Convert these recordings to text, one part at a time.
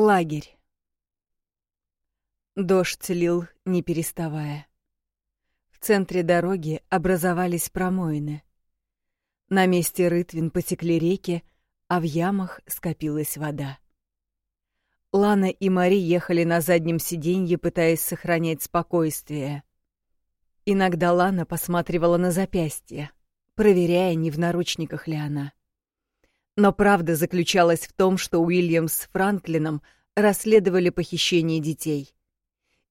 Лагерь. Дождь лил, не переставая. В центре дороги образовались промоины. На месте рытвин потекли реки, а в ямах скопилась вода. Лана и Мари ехали на заднем сиденье, пытаясь сохранять спокойствие. Иногда Лана посматривала на запястье, проверяя, не в наручниках ли она. Но правда заключалась в том, что Уильям с Франклином расследовали похищение детей.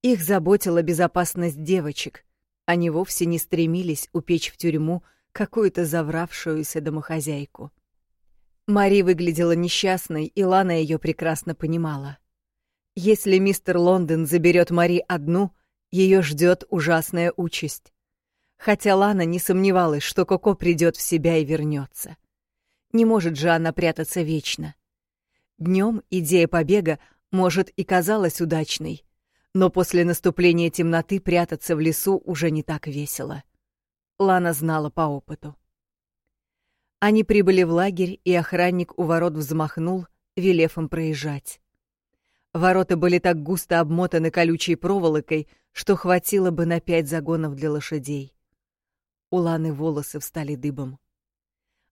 Их заботила безопасность девочек. Они вовсе не стремились упечь в тюрьму какую-то завравшуюся домохозяйку. Мари выглядела несчастной, и Лана ее прекрасно понимала. Если мистер Лондон заберет Мари одну, ее ждет ужасная участь. Хотя Лана не сомневалась, что Коко придет в себя и вернется. Не может же она прятаться вечно. Днем идея побега, может, и казалась удачной, но после наступления темноты прятаться в лесу уже не так весело. Лана знала по опыту. Они прибыли в лагерь, и охранник у ворот взмахнул, велев им проезжать. Ворота были так густо обмотаны колючей проволокой, что хватило бы на пять загонов для лошадей. У Ланы волосы встали дыбом.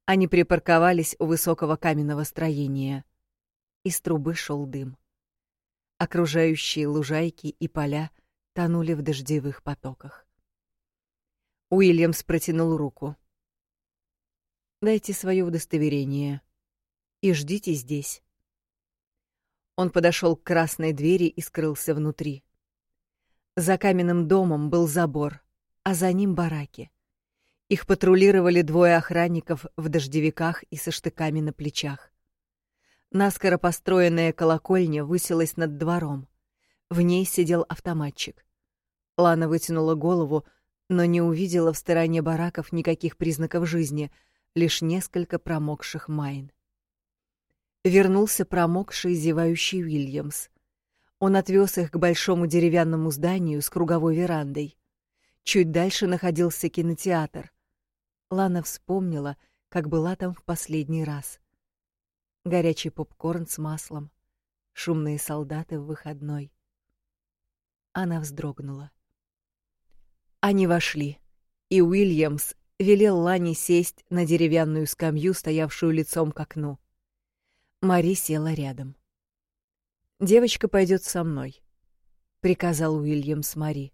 Они припарковались у высокого каменного строения. Из трубы шел дым. Окружающие лужайки и поля тонули в дождевых потоках. Уильямс протянул руку. «Дайте свое удостоверение и ждите здесь». Он подошел к красной двери и скрылся внутри. За каменным домом был забор, а за ним бараки. Их патрулировали двое охранников в дождевиках и со штыками на плечах. Наскоро построенная колокольня высилась над двором. В ней сидел автоматчик. Лана вытянула голову, но не увидела в стороне бараков никаких признаков жизни, лишь несколько промокших майн. Вернулся промокший зевающий Уильямс. Он отвез их к большому деревянному зданию с круговой верандой. Чуть дальше находился кинотеатр. Лана вспомнила, как была там в последний раз горячий попкорн с маслом, шумные солдаты в выходной. Она вздрогнула. Они вошли, и Уильямс велел Лане сесть на деревянную скамью, стоявшую лицом к окну. Мари села рядом. «Девочка пойдет со мной», — приказал Уильямс Мари.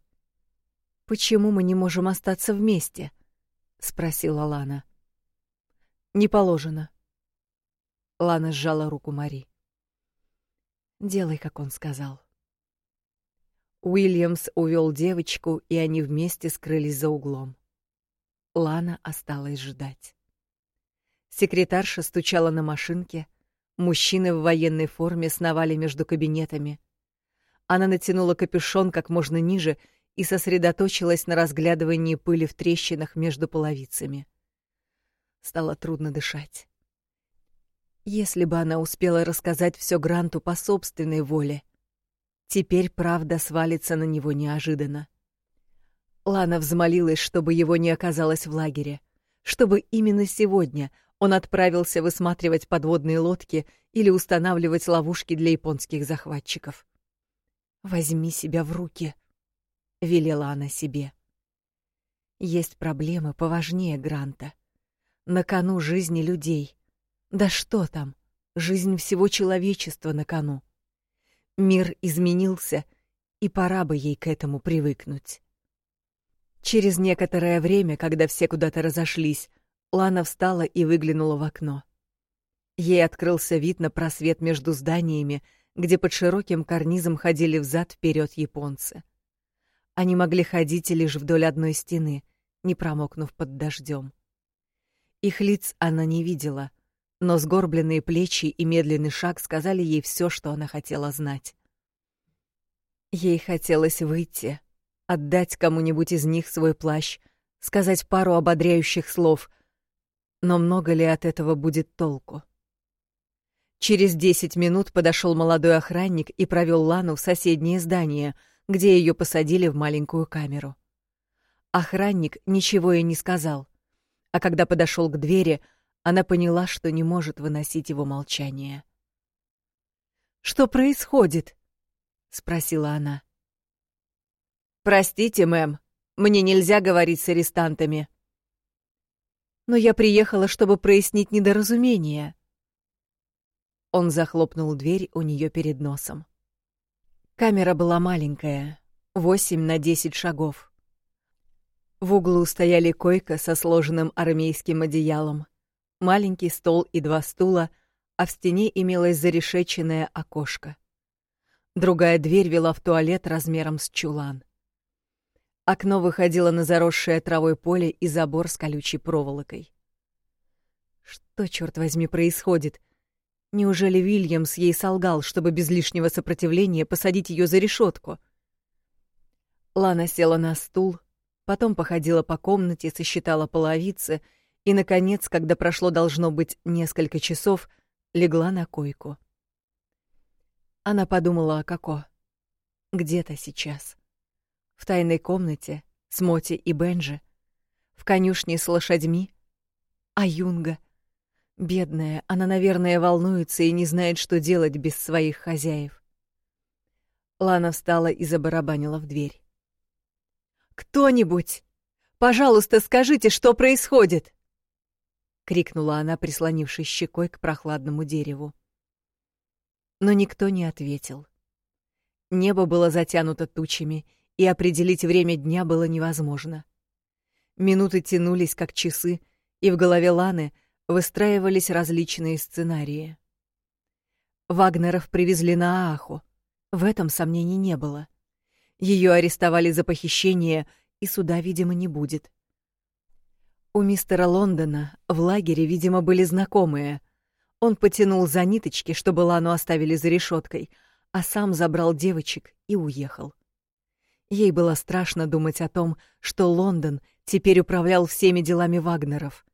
«Почему мы не можем остаться вместе?» — спросила Лана. «Не положено», Лана сжала руку Мари. «Делай, как он сказал». Уильямс увел девочку, и они вместе скрылись за углом. Лана осталась ждать. Секретарша стучала на машинке, мужчины в военной форме сновали между кабинетами. Она натянула капюшон как можно ниже и сосредоточилась на разглядывании пыли в трещинах между половицами. Стало трудно дышать. Если бы она успела рассказать все Гранту по собственной воле. Теперь правда свалится на него неожиданно. Лана взмолилась, чтобы его не оказалось в лагере, чтобы именно сегодня он отправился высматривать подводные лодки или устанавливать ловушки для японских захватчиков. «Возьми себя в руки», — велела она себе. «Есть проблемы поважнее Гранта. На кону жизни людей. Да что там, жизнь всего человечества на кону. Мир изменился, и пора бы ей к этому привыкнуть. Через некоторое время, когда все куда-то разошлись, Лана встала и выглянула в окно. Ей открылся вид на просвет между зданиями, где под широким карнизом ходили взад вперед японцы. Они могли ходить лишь вдоль одной стены, не промокнув под дождем. Их лиц она не видела, но сгорбленные плечи и медленный шаг сказали ей все, что она хотела знать. Ей хотелось выйти, отдать кому-нибудь из них свой плащ, сказать пару ободряющих слов, но много ли от этого будет толку? Через десять минут подошел молодой охранник и провел Лану в соседнее здание, где ее посадили в маленькую камеру. Охранник ничего ей не сказал, а когда подошел к двери, она поняла, что не может выносить его молчание. Что происходит? спросила она. Простите, мэм, мне нельзя говорить с арестантами. Но я приехала, чтобы прояснить недоразумение. Он захлопнул дверь у нее перед носом. Камера была маленькая, восемь на десять шагов. В углу стояли койка со сложенным армейским одеялом, маленький стол и два стула, а в стене имелось зарешеченное окошко. Другая дверь вела в туалет размером с чулан. Окно выходило на заросшее травой поле и забор с колючей проволокой. Что, черт возьми, происходит? Неужели Вильямс ей солгал, чтобы без лишнего сопротивления посадить ее за решетку? Лана села на стул, потом походила по комнате, сосчитала половицы и, наконец, когда прошло должно быть несколько часов, легла на койку. Она подумала о Коко. Где-то сейчас. В тайной комнате с Моти и Бенджи. В конюшне с лошадьми. А Юнга — Бедная, она, наверное, волнуется и не знает, что делать без своих хозяев. Лана встала и забарабанила в дверь. «Кто-нибудь! Пожалуйста, скажите, что происходит!» — крикнула она, прислонившись щекой к прохладному дереву. Но никто не ответил. Небо было затянуто тучами, и определить время дня было невозможно. Минуты тянулись, как часы, и в голове Ланы выстраивались различные сценарии. Вагнеров привезли на Ааху. В этом сомнений не было. Ее арестовали за похищение, и суда, видимо, не будет. У мистера Лондона в лагере, видимо, были знакомые. Он потянул за ниточки, чтобы Лану оставили за решеткой, а сам забрал девочек и уехал. Ей было страшно думать о том, что Лондон теперь управлял всеми делами Вагнеров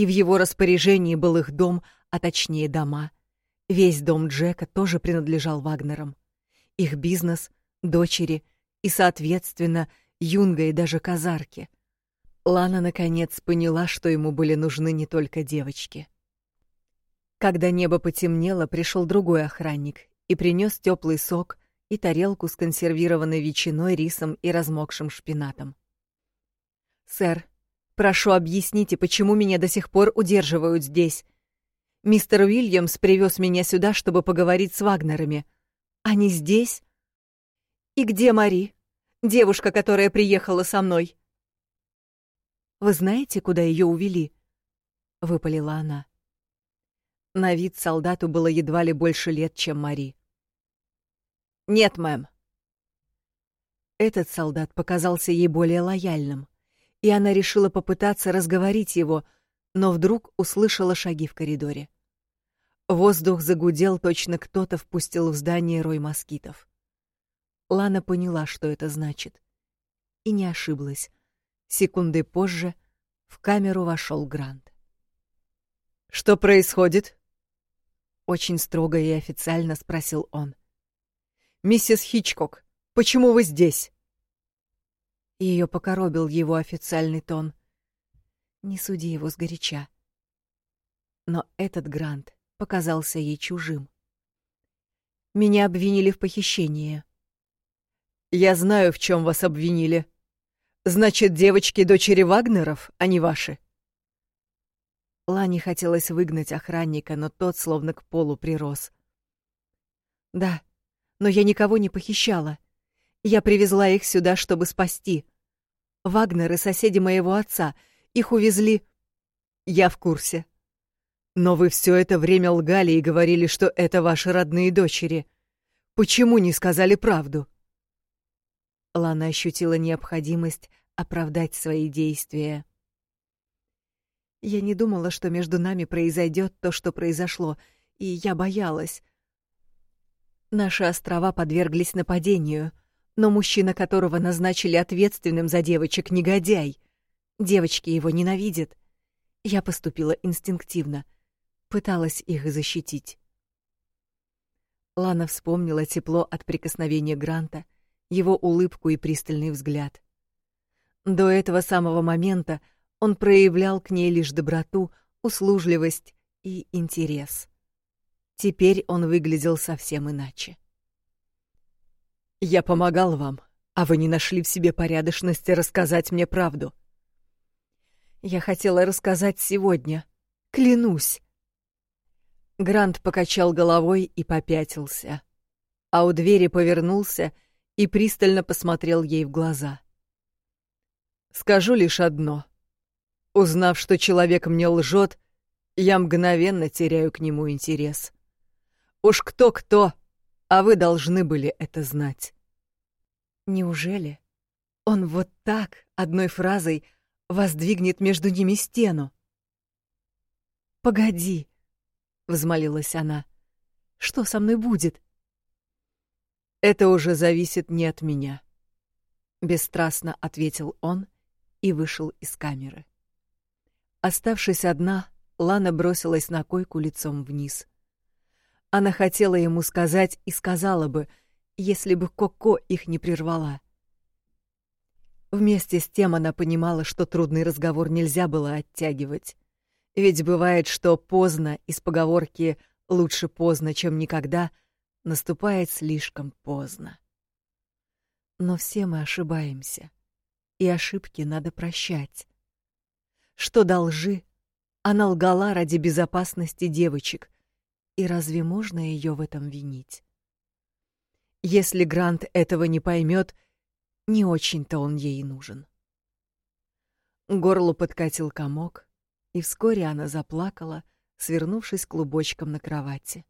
и в его распоряжении был их дом, а точнее дома. Весь дом Джека тоже принадлежал Вагнерам. Их бизнес, дочери и, соответственно, Юнга и даже казарки. Лана наконец поняла, что ему были нужны не только девочки. Когда небо потемнело, пришел другой охранник и принес теплый сок и тарелку с консервированной ветчиной, рисом и размокшим шпинатом. «Сэр, Прошу, объясните, почему меня до сих пор удерживают здесь. Мистер Уильямс привез меня сюда, чтобы поговорить с Вагнерами. Они здесь? И где Мари? Девушка, которая приехала со мной. Вы знаете, куда ее увели? выпалила она. На вид солдату было едва ли больше лет, чем Мари. Нет, мэм. Этот солдат показался ей более лояльным и она решила попытаться разговорить его, но вдруг услышала шаги в коридоре. Воздух загудел, точно кто-то впустил в здание рой москитов. Лана поняла, что это значит. И не ошиблась. Секунды позже в камеру вошел Грант. «Что происходит?» Очень строго и официально спросил он. «Миссис Хичкок, почему вы здесь?» Ее покоробил его официальный тон. Не суди его сгоряча. Но этот Грант показался ей чужим. Меня обвинили в похищении. Я знаю, в чем вас обвинили. Значит, девочки дочери Вагнеров, а не ваши. Лане хотелось выгнать охранника, но тот словно к полу прирос. Да, но я никого не похищала. Я привезла их сюда, чтобы спасти. Вагнеры — соседи моего отца. Их увезли... Я в курсе. Но вы все это время лгали и говорили, что это ваши родные дочери. Почему не сказали правду? Лана ощутила необходимость оправдать свои действия. Я не думала, что между нами произойдет то, что произошло, и я боялась. Наши острова подверглись нападению но мужчина, которого назначили ответственным за девочек, негодяй. Девочки его ненавидят. Я поступила инстинктивно, пыталась их защитить. Лана вспомнила тепло от прикосновения Гранта, его улыбку и пристальный взгляд. До этого самого момента он проявлял к ней лишь доброту, услужливость и интерес. Теперь он выглядел совсем иначе. «Я помогал вам, а вы не нашли в себе порядочности рассказать мне правду». «Я хотела рассказать сегодня. Клянусь». Грант покачал головой и попятился, а у двери повернулся и пристально посмотрел ей в глаза. «Скажу лишь одно. Узнав, что человек мне лжет, я мгновенно теряю к нему интерес. Уж кто-кто, а вы должны были это знать». Неужели он вот так, одной фразой, воздвигнет между ними стену? «Погоди!» взмолилась она. Что со мной будет? Это уже зависит не от меня, бесстрастно ответил он и вышел из камеры. Оставшись одна, Лана бросилась на койку лицом вниз. Она хотела ему сказать и сказала бы, если бы Коко их не прервала. Вместе с тем она понимала, что трудный разговор нельзя было оттягивать. Ведь бывает, что поздно из поговорки «лучше поздно, чем никогда» наступает слишком поздно. Но все мы ошибаемся, и ошибки надо прощать. Что до лжи, она лгала ради безопасности девочек, и разве можно ее в этом винить? Если Грант этого не поймет, не очень-то он ей нужен. Горлу подкатил комок, и вскоре она заплакала, свернувшись клубочком на кровати.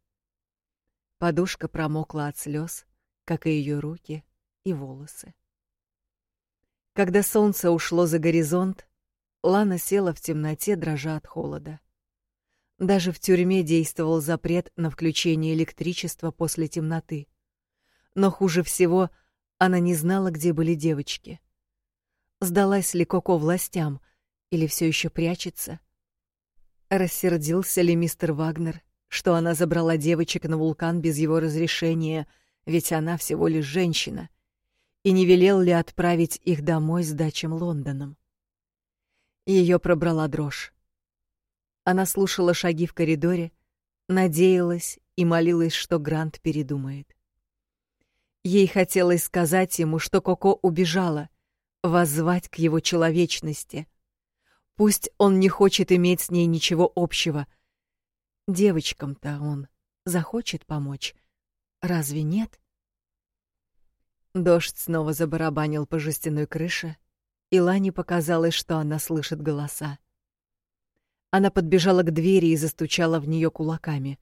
Подушка промокла от слез, как и ее руки и волосы. Когда солнце ушло за горизонт, Лана села в темноте, дрожа от холода. Даже в тюрьме действовал запрет на включение электричества после темноты. Но хуже всего она не знала, где были девочки. Сдалась ли Коко властям или все еще прячется? Рассердился ли мистер Вагнер, что она забрала девочек на вулкан без его разрешения, ведь она всего лишь женщина, и не велел ли отправить их домой с дачем Лондоном? Ее пробрала дрожь. Она слушала шаги в коридоре, надеялась и молилась, что Грант передумает. Ей хотелось сказать ему, что Коко убежала, воззвать к его человечности — Пусть он не хочет иметь с ней ничего общего. Девочкам-то он захочет помочь. Разве нет? Дождь снова забарабанил по жестяной крыше, и Лане показалось, что она слышит голоса. Она подбежала к двери и застучала в нее кулаками.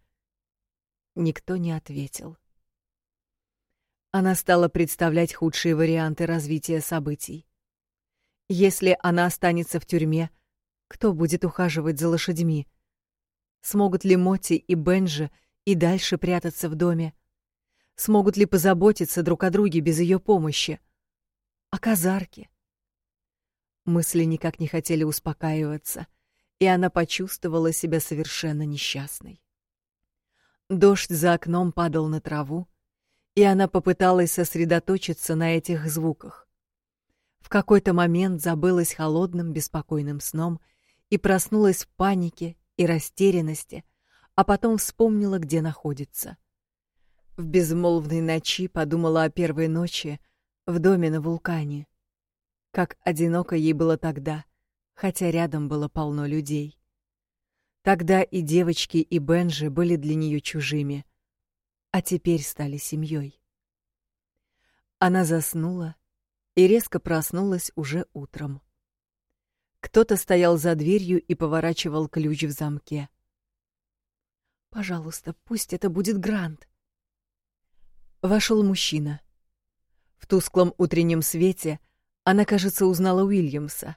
Никто не ответил. Она стала представлять худшие варианты развития событий. Если она останется в тюрьме, кто будет ухаживать за лошадьми? Смогут ли Моти и Бенджи и дальше прятаться в доме? Смогут ли позаботиться друг о друге без ее помощи? А казарки? Мысли никак не хотели успокаиваться, и она почувствовала себя совершенно несчастной. Дождь за окном падал на траву, и она попыталась сосредоточиться на этих звуках. В какой-то момент забылась холодным, беспокойным сном — и проснулась в панике и растерянности, а потом вспомнила, где находится. В безмолвной ночи подумала о первой ночи в доме на вулкане. Как одиноко ей было тогда, хотя рядом было полно людей. Тогда и девочки, и Бенжи были для нее чужими, а теперь стали семьей. Она заснула и резко проснулась уже утром. Кто-то стоял за дверью и поворачивал ключ в замке. Пожалуйста, пусть это будет Грант. Вошел мужчина. В тусклом утреннем свете она, кажется, узнала Уильямса.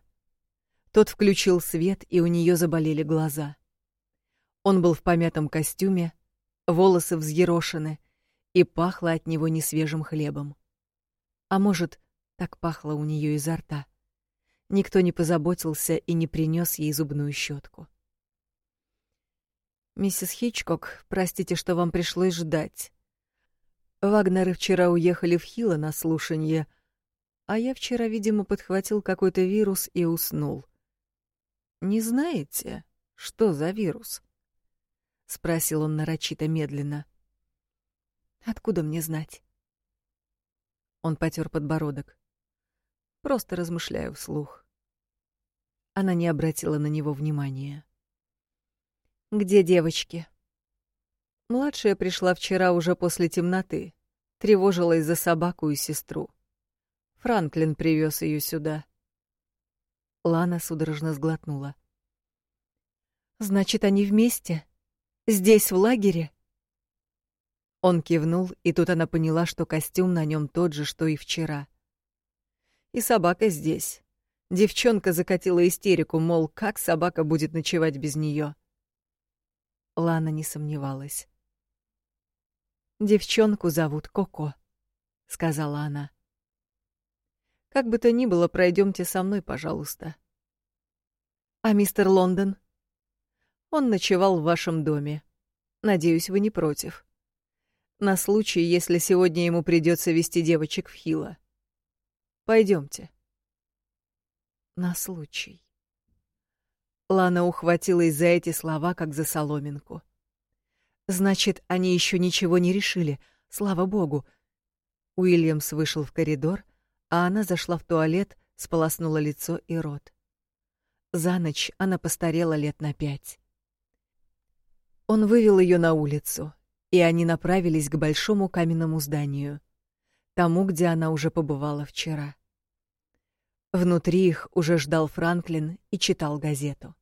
Тот включил свет, и у нее заболели глаза. Он был в помятом костюме, волосы взъерошены, и пахло от него несвежим хлебом. А может, так пахло у нее изо рта. Никто не позаботился и не принес ей зубную щетку. «Миссис Хичкок, простите, что вам пришлось ждать. Вагнеры вчера уехали в Хило на слушанье, а я вчера, видимо, подхватил какой-то вирус и уснул. Не знаете, что за вирус?» спросил он нарочито медленно. Откуда мне знать? Он потер подбородок. Просто размышляю вслух. Она не обратила на него внимания. Где девочки? Младшая пришла вчера уже после темноты, тревожилась за собаку и сестру. Франклин привез ее сюда. Лана судорожно сглотнула. Значит, они вместе? Здесь, в лагере? Он кивнул, и тут она поняла, что костюм на нем тот же, что и вчера. И собака здесь. Девчонка закатила истерику, мол, как собака будет ночевать без нее. Лана не сомневалась. Девчонку зовут Коко, сказала она. Как бы то ни было, пройдемте со мной, пожалуйста. А мистер Лондон? Он ночевал в вашем доме. Надеюсь, вы не против. На случай, если сегодня ему придется вести девочек в Хила. Пойдемте. На случай. Лана ухватилась за эти слова, как за соломинку. Значит, они еще ничего не решили. Слава богу. Уильямс вышел в коридор, а она зашла в туалет, сполоснула лицо и рот. За ночь она постарела лет на пять. Он вывел ее на улицу, и они направились к большому каменному зданию, тому, где она уже побывала вчера. Внутри их уже ждал Франклин и читал газету.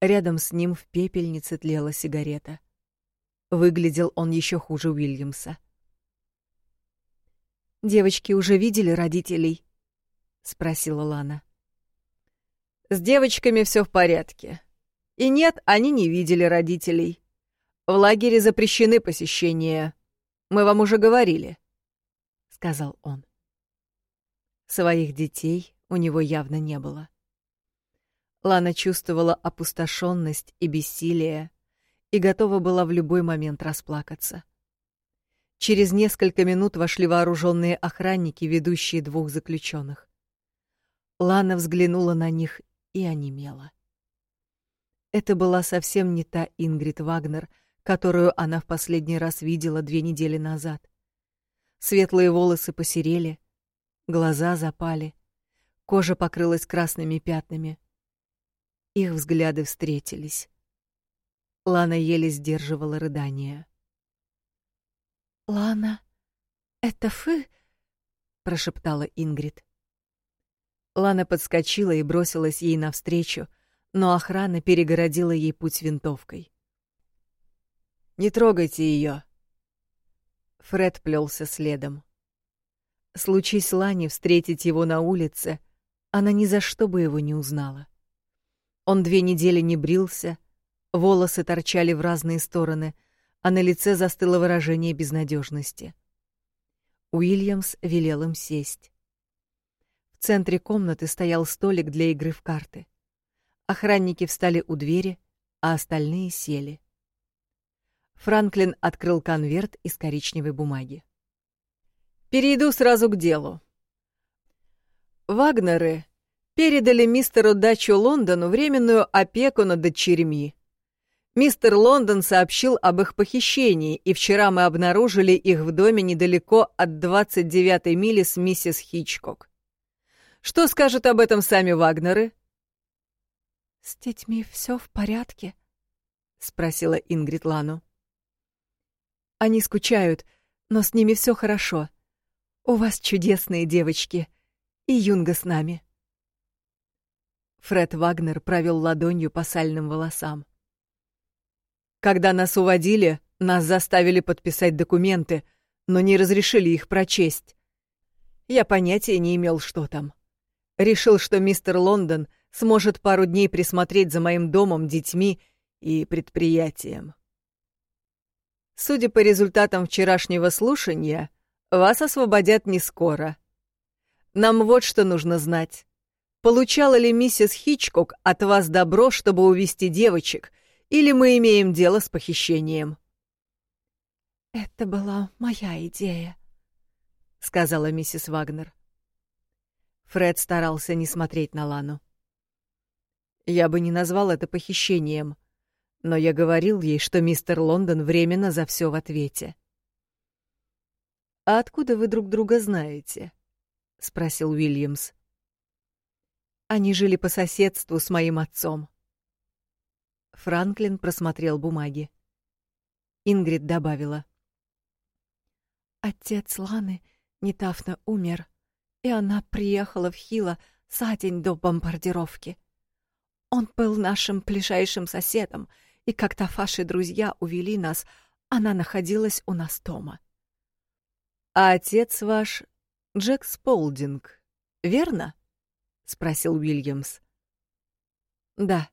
Рядом с ним в пепельнице тлела сигарета. Выглядел он еще хуже Уильямса. Девочки уже видели родителей? спросила Лана. С девочками все в порядке. И нет, они не видели родителей. В лагере запрещены посещения. Мы вам уже говорили, сказал он. Своих детей у него явно не было. Лана чувствовала опустошенность и бессилие и готова была в любой момент расплакаться. Через несколько минут вошли вооруженные охранники, ведущие двух заключенных. Лана взглянула на них и онемела. Это была совсем не та Ингрид Вагнер, которую она в последний раз видела две недели назад. Светлые волосы посерели, глаза запали, кожа покрылась красными пятнами. Их взгляды встретились. Лана еле сдерживала рыдания. «Лана, это вы?» — прошептала Ингрид. Лана подскочила и бросилась ей навстречу, но охрана перегородила ей путь винтовкой. «Не трогайте ее!» Фред плелся следом. Случись Лане встретить его на улице, она ни за что бы его не узнала. Он две недели не брился, волосы торчали в разные стороны, а на лице застыло выражение безнадежности. Уильямс велел им сесть. В центре комнаты стоял столик для игры в карты. Охранники встали у двери, а остальные сели. Франклин открыл конверт из коричневой бумаги. Перейду сразу к делу. Вагнеры передали мистеру Дачу Лондону временную опеку над дочерьми. Мистер Лондон сообщил об их похищении, и вчера мы обнаружили их в доме недалеко от 29-й мили с миссис Хичкок. Что скажут об этом сами Вагнеры? С детьми все в порядке? спросила Ингрид Лану. Они скучают, но с ними все хорошо. У вас чудесные девочки, и Юнга с нами. Фред Вагнер провел ладонью по сальным волосам. Когда нас уводили, нас заставили подписать документы, но не разрешили их прочесть. Я понятия не имел, что там. Решил, что мистер Лондон сможет пару дней присмотреть за моим домом, детьми и предприятием. Судя по результатам вчерашнего слушания, вас освободят не скоро. Нам вот что нужно знать. Получала ли миссис Хичкок от вас добро, чтобы увести девочек — или мы имеем дело с похищением?» «Это была моя идея», — сказала миссис Вагнер. Фред старался не смотреть на Лану. «Я бы не назвал это похищением, Но я говорил ей, что мистер Лондон временно за все в ответе. «А откуда вы друг друга знаете?» — спросил Уильямс. «Они жили по соседству с моим отцом». Франклин просмотрел бумаги. Ингрид добавила. «Отец Ланы недавно умер, и она приехала в Хила за день до бомбардировки. Он был нашим ближайшим соседом, и когда ваши друзья увели нас, она находилась у нас дома. «А отец ваш Джек Сполдинг, верно?» — спросил Уильямс. «Да».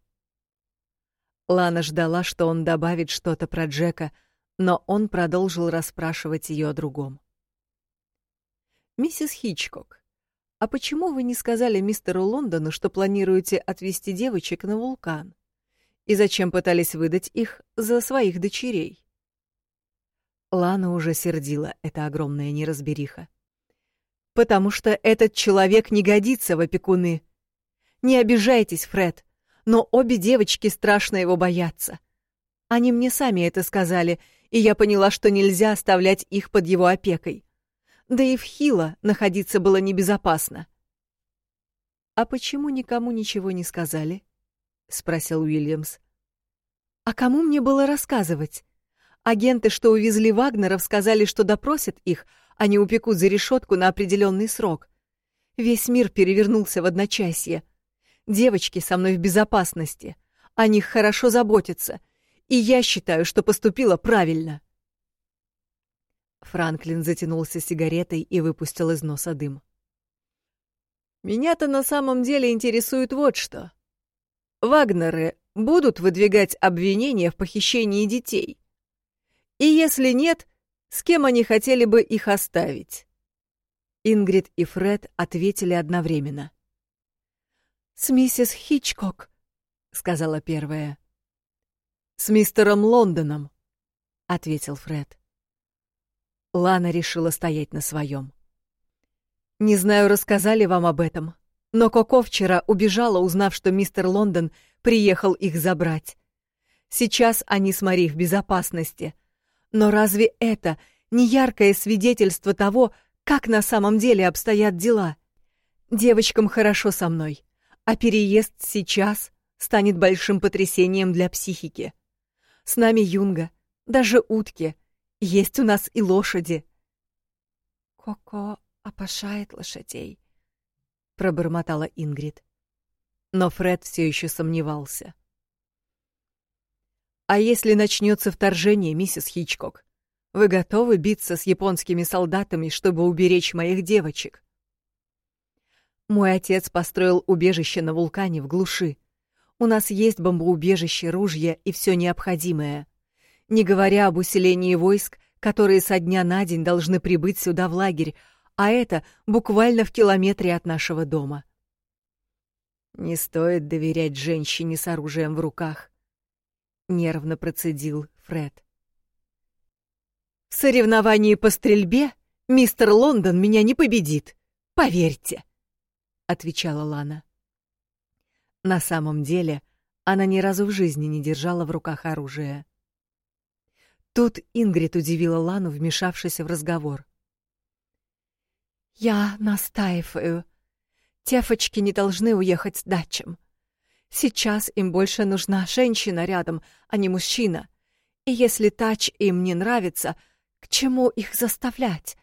Лана ждала, что он добавит что-то про Джека, но он продолжил расспрашивать ее о другом. «Миссис Хичкок, а почему вы не сказали мистеру Лондону, что планируете отвезти девочек на вулкан? И зачем пытались выдать их за своих дочерей?» Лана уже сердила эта огромная неразбериха. «Потому что этот человек не годится в опекуны. Не обижайтесь, Фред, но обе девочки страшно его боятся. Они мне сами это сказали, и я поняла, что нельзя оставлять их под его опекой. Да и в Хила находиться было небезопасно». «А почему никому ничего не сказали?» — спросил Уильямс. «А кому мне было рассказывать? Агенты, что увезли Вагнеров, сказали, что допросят их, а не упекут за решетку на определенный срок. Весь мир перевернулся в одночасье. Девочки со мной в безопасности. О них хорошо заботятся. И я считаю, что поступила правильно. Франклин затянулся сигаретой и выпустил из носа дым. «Меня-то на самом деле интересует вот что. Вагнеры будут выдвигать обвинения в похищении детей? И если нет, с кем они хотели бы их оставить? Ингрид и Фред ответили одновременно. «С миссис Хичкок», — сказала первая. «С мистером Лондоном», — ответил Фред. Лана решила стоять на своем. «Не знаю, рассказали вам об этом, но Коко вчера убежала, узнав, что мистер Лондон приехал их забрать. Сейчас они с Мари в безопасности, но разве это не яркое свидетельство того, как на самом деле обстоят дела? Девочкам хорошо со мной, а переезд сейчас станет большим потрясением для психики. С нами Юнга, даже утки, есть у нас и лошади. Коко опошает лошадей, пробормотала Ингрид. Но Фред все еще сомневался. А если начнется вторжение, миссис Хичкок? Вы готовы биться с японскими солдатами, чтобы уберечь моих девочек? Мой отец построил убежище на вулкане в глуши. У нас есть бомбоубежище, ружья и все необходимое. Не говоря об усилении войск, которые со дня на день должны прибыть сюда в лагерь, а это буквально в километре от нашего дома. Не стоит доверять женщине с оружием в руках нервно процедил Фред. В соревновании по стрельбе мистер Лондон меня не победит, поверьте, отвечала Лана. На самом деле, она ни разу в жизни не держала в руках оружие. Тут Ингрид удивила Лану, вмешавшись в разговор. «Я настаиваю. Тефочки не должны уехать с дачем. Сейчас им больше нужна женщина рядом, а не мужчина. И если тач им не нравится, к чему их заставлять?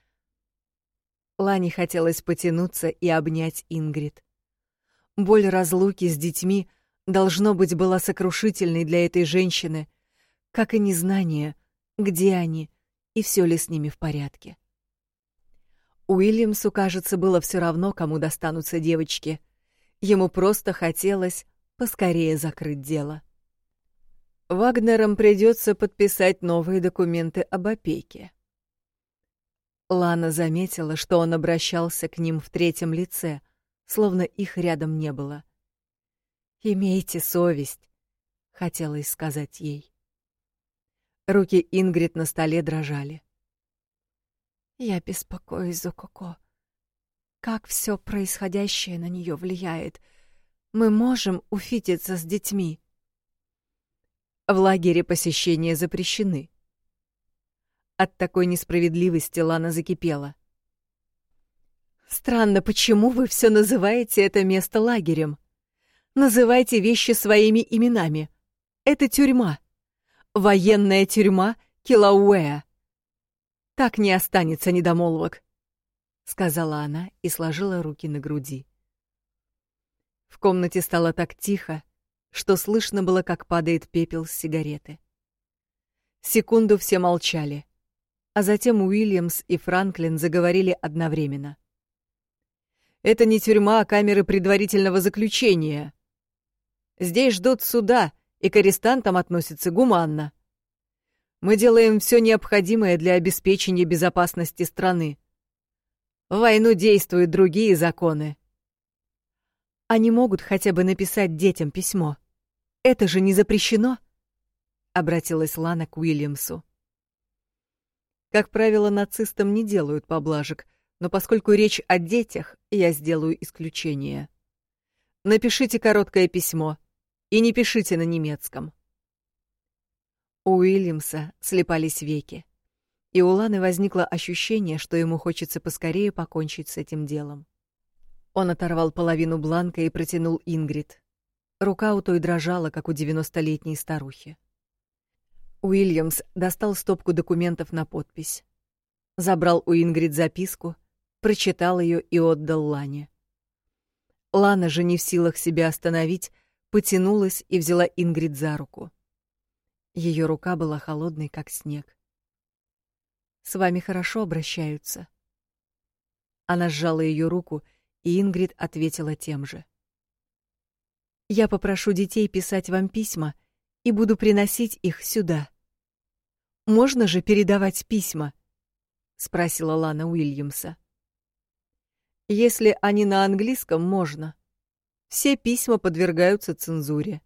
Лане хотелось потянуться и обнять Ингрид. Боль разлуки с детьми должно быть была сокрушительной для этой женщины, как и незнание, где они и все ли с ними в порядке. Уильямсу, кажется, было все равно, кому достанутся девочки. Ему просто хотелось поскорее закрыть дело. Вагнерам придется подписать новые документы об опеке. Лана заметила, что он обращался к ним в третьем лице, словно их рядом не было. «Имейте совесть», — хотелось сказать ей. Руки Ингрид на столе дрожали. «Я беспокоюсь за Коко. Как все происходящее на нее влияет — мы можем уфититься с детьми. В лагере посещения запрещены. От такой несправедливости Лана закипела. Странно, почему вы все называете это место лагерем? Называйте вещи своими именами. Это тюрьма. Военная тюрьма Килауэа. Так не останется недомолвок, сказала она и сложила руки на груди. В комнате стало так тихо, что слышно было, как падает пепел с сигареты. Секунду все молчали, а затем Уильямс и Франклин заговорили одновременно. Это не тюрьма, а камеры предварительного заключения. Здесь ждут суда, и к арестантам относятся гуманно. Мы делаем все необходимое для обеспечения безопасности страны. В войну действуют другие законы. Они могут хотя бы написать детям письмо. Это же не запрещено, обратилась Лана к Уильямсу. Как правило, нацистам не делают поблажек, но поскольку речь о детях, я сделаю исключение. Напишите короткое письмо и не пишите на немецком. У Уильямса слепались веки, и у Ланы возникло ощущение, что ему хочется поскорее покончить с этим делом. Он оторвал половину бланка и протянул Ингрид. Рука у той дрожала, как у девяностолетней старухи. Уильямс достал стопку документов на подпись. Забрал у Ингрид записку, прочитал ее и отдал Лане. Лана же не в силах себя остановить, потянулась и взяла Ингрид за руку. Ее рука была холодной, как снег. С вами хорошо обращаются. Она сжала ее руку, и Ингрид ответила тем же. Я попрошу детей писать вам письма и буду приносить их сюда. Можно же передавать письма? спросила Лана Уильямса. Если они на английском, можно. Все письма подвергаются цензуре.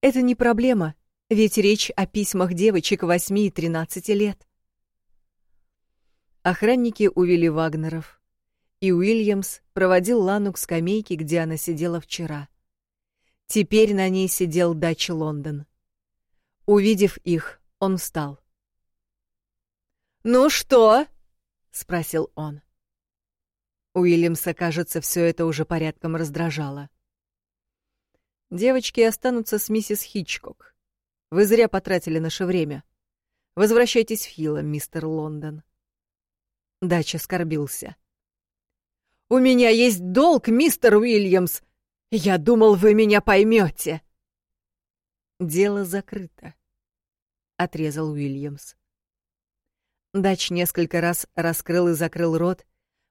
Это не проблема, ведь речь о письмах девочек 8 и 13 лет. Охранники увели Вагнеров, и Уильямс проводил Лану к скамейке, где она сидела вчера. Теперь на ней сидел Дач Лондон. Увидев их, он встал. «Ну что?» — спросил он. Уильямса, кажется, все это уже порядком раздражало. «Девочки останутся с миссис Хичкок. Вы зря потратили наше время. Возвращайтесь в Хилла, мистер Лондон. Дача скорбился. У меня есть долг, мистер Уильямс. Я думал, вы меня поймете. Дело закрыто, отрезал Уильямс. Дач несколько раз раскрыл и закрыл рот,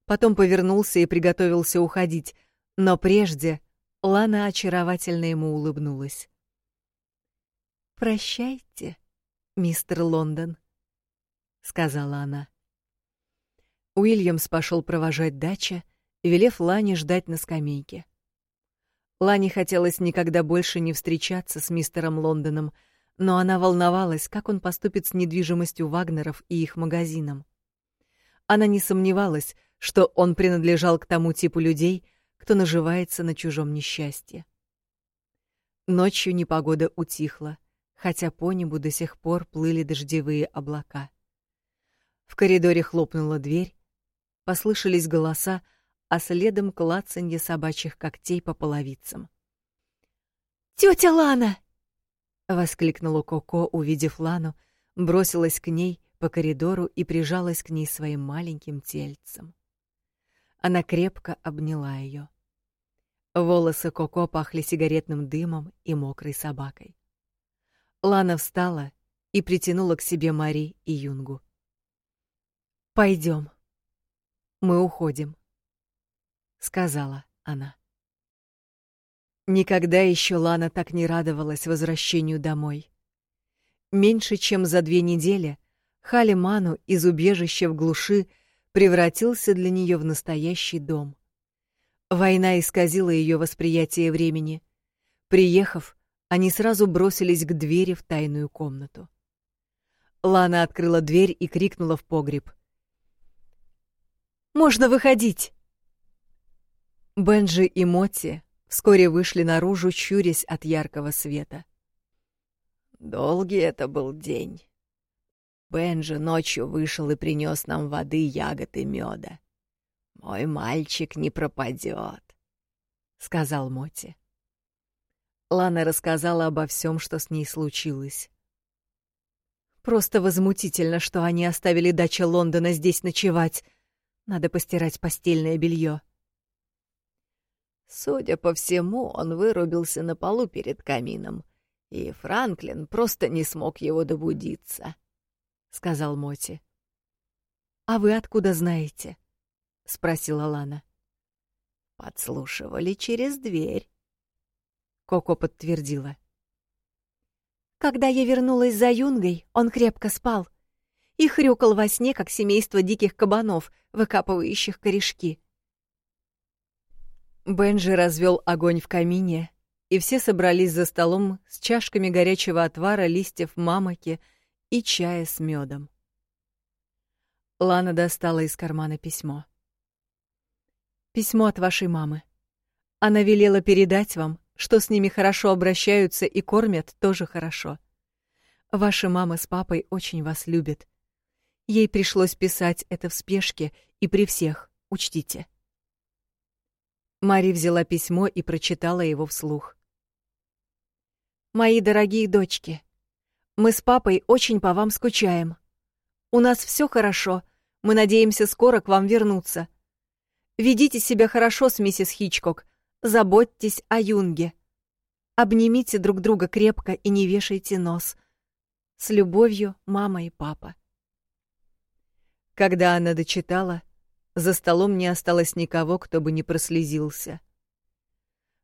потом повернулся и приготовился уходить, но прежде Лана очаровательно ему улыбнулась. «Прощайте, мистер Лондон», — сказала она. Уильямс пошел провожать дача, велев Лане ждать на скамейке. Лане хотелось никогда больше не встречаться с мистером Лондоном, но она волновалась, как он поступит с недвижимостью Вагнеров и их магазином. Она не сомневалась, что он принадлежал к тому типу людей, кто наживается на чужом несчастье. Ночью непогода утихла хотя по небу до сих пор плыли дождевые облака. В коридоре хлопнула дверь, послышались голоса, а следом клацанье собачьих когтей по половицам. «Тетя Лана!» — воскликнула Коко, увидев Лану, бросилась к ней по коридору и прижалась к ней своим маленьким тельцем. Она крепко обняла ее. Волосы Коко пахли сигаретным дымом и мокрой собакой. Лана встала и притянула к себе Мари и Юнгу. Пойдем. Мы уходим, сказала она. Никогда еще Лана так не радовалась возвращению домой. Меньше чем за две недели Халиману из убежища в глуши превратился для нее в настоящий дом. Война исказила ее восприятие времени. Приехав, они сразу бросились к двери в тайную комнату. Лана открыла дверь и крикнула в погреб. «Можно выходить!» Бенджи и Мотти вскоре вышли наружу, чурясь от яркого света. Долгий это был день. Бенджи ночью вышел и принес нам воды, ягод и меда. Мой мальчик не пропадет, сказал Моти. Лана рассказала обо всем, что с ней случилось. Просто возмутительно, что они оставили дачу Лондона здесь ночевать. Надо постирать постельное белье. Судя по всему, он вырубился на полу перед камином, и Франклин просто не смог его добудиться, — сказал Моти. «А вы откуда знаете?» — спросила Лана. «Подслушивали через дверь», — Коко подтвердила. Когда я вернулась за Юнгой, он крепко спал и хрюкал во сне, как семейство диких кабанов, выкапывающих корешки. Бенджи развел огонь в камине, и все собрались за столом с чашками горячего отвара листьев мамоки и чая с медом. Лана достала из кармана письмо. «Письмо от вашей мамы. Она велела передать вам, что с ними хорошо обращаются и кормят тоже хорошо. Ваша мама с папой очень вас любят. Ей пришлось писать это в спешке и при всех, учтите. Мари взяла письмо и прочитала его вслух. Мои дорогие дочки, мы с папой очень по вам скучаем. У нас все хорошо. Мы надеемся скоро к вам вернуться. Ведите себя хорошо с миссис Хичкок, Заботьтесь о Юнге. Обнимите друг друга крепко и не вешайте нос. С любовью, мама и папа. Когда она дочитала, за столом не осталось никого, кто бы не прослезился.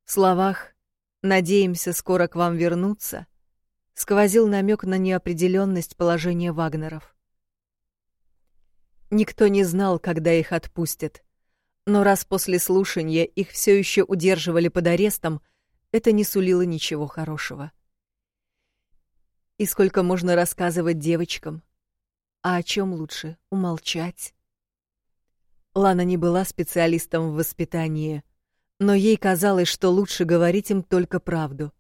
В словах «надеемся скоро к вам вернуться» сквозил намек на неопределенность положения Вагнеров. Никто не знал, когда их отпустят, но раз после слушания их все еще удерживали под арестом, это не сулило ничего хорошего. И сколько можно рассказывать девочкам? А о чем лучше умолчать? Лана не была специалистом в воспитании, но ей казалось, что лучше говорить им только правду,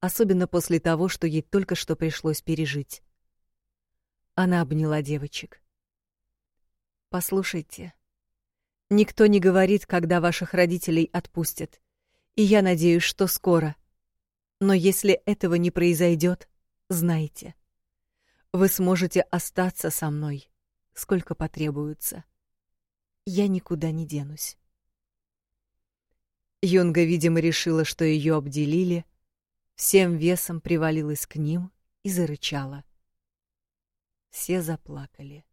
особенно после того, что ей только что пришлось пережить. Она обняла девочек. «Послушайте», Никто не говорит, когда ваших родителей отпустят. И я надеюсь, что скоро. Но если этого не произойдет, знайте. Вы сможете остаться со мной, сколько потребуется. Я никуда не денусь. Юнга, видимо, решила, что ее обделили, всем весом привалилась к ним и зарычала. Все заплакали.